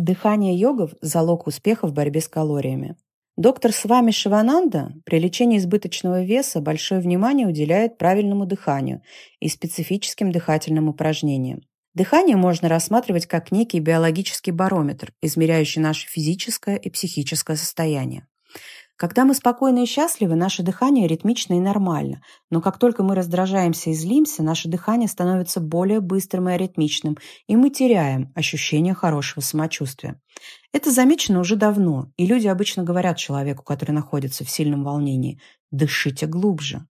Дыхание йогов – залог успеха в борьбе с калориями. Доктор Свами Шивананда при лечении избыточного веса большое внимание уделяет правильному дыханию и специфическим дыхательным упражнениям. Дыхание можно рассматривать как некий биологический барометр, измеряющий наше физическое и психическое состояние. Когда мы спокойны и счастливы, наше дыхание ритмично и нормально, но как только мы раздражаемся и злимся, наше дыхание становится более быстрым и аритмичным, и мы теряем ощущение хорошего самочувствия. Это замечено уже давно, и люди обычно говорят человеку, который находится в сильном волнении, «дышите глубже».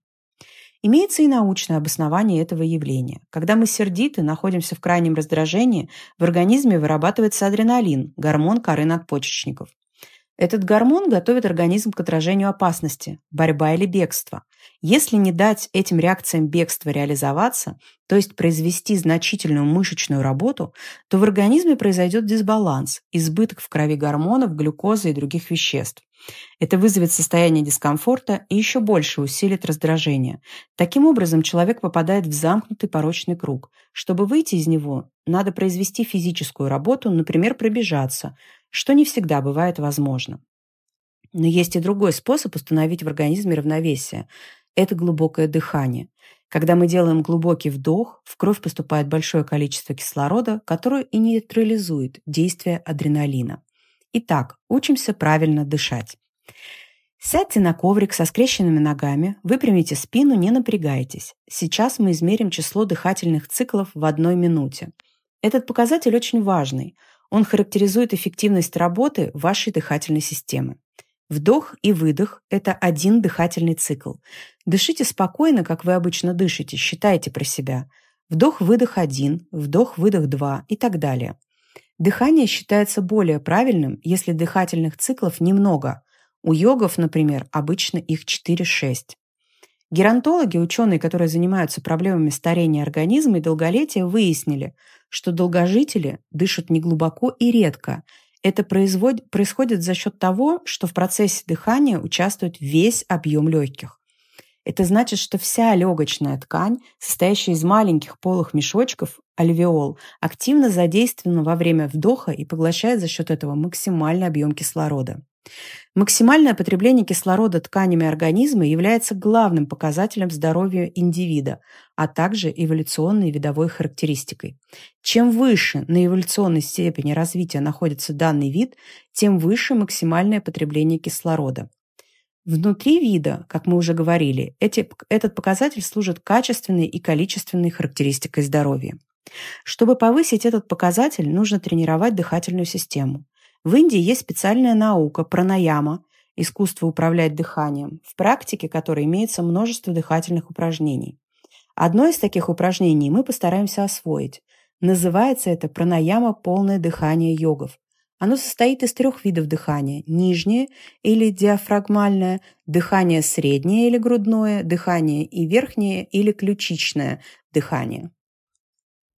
Имеется и научное обоснование этого явления. Когда мы сердиты, находимся в крайнем раздражении, в организме вырабатывается адреналин, гормон коры надпочечников. Этот гормон готовит организм к отражению опасности, борьба или бегство. Если не дать этим реакциям бегства реализоваться, то есть произвести значительную мышечную работу, то в организме произойдет дисбаланс, избыток в крови гормонов, глюкозы и других веществ. Это вызовет состояние дискомфорта и еще больше усилит раздражение. Таким образом, человек попадает в замкнутый порочный круг. Чтобы выйти из него, надо произвести физическую работу, например, пробежаться, что не всегда бывает возможно. Но есть и другой способ установить в организме равновесие. Это глубокое дыхание. Когда мы делаем глубокий вдох, в кровь поступает большое количество кислорода, которое и нейтрализует действие адреналина. Итак, учимся правильно дышать. Сядьте на коврик со скрещенными ногами, выпрямите спину, не напрягайтесь. Сейчас мы измерим число дыхательных циклов в одной минуте. Этот показатель очень важный. Он характеризует эффективность работы вашей дыхательной системы. Вдох и выдох – это один дыхательный цикл. Дышите спокойно, как вы обычно дышите, считайте про себя. Вдох-выдох один, вдох-выдох два и так далее. Дыхание считается более правильным, если дыхательных циклов немного. У йогов, например, обычно их 4-6. Геронтологи, ученые, которые занимаются проблемами старения организма и долголетия, выяснили, что долгожители дышат неглубоко и редко. Это происходит за счет того, что в процессе дыхания участвует весь объем легких. Это значит, что вся легочная ткань, состоящая из маленьких полых мешочков, альвеол, активно задействована во время вдоха и поглощает за счет этого максимальный объем кислорода. Максимальное потребление кислорода тканями организма является главным показателем здоровья индивида, а также эволюционной видовой характеристикой. Чем выше на эволюционной степени развития находится данный вид, тем выше максимальное потребление кислорода. Внутри вида, как мы уже говорили, эти, этот показатель служит качественной и количественной характеристикой здоровья. Чтобы повысить этот показатель, нужно тренировать дыхательную систему. В Индии есть специальная наука пранаяма, искусство управлять дыханием, в практике которой имеется множество дыхательных упражнений. Одно из таких упражнений мы постараемся освоить. Называется это пранаяма «Полное дыхание йогов». Оно состоит из трех видов дыхания – нижнее или диафрагмальное, дыхание среднее или грудное, дыхание и верхнее или ключичное дыхание.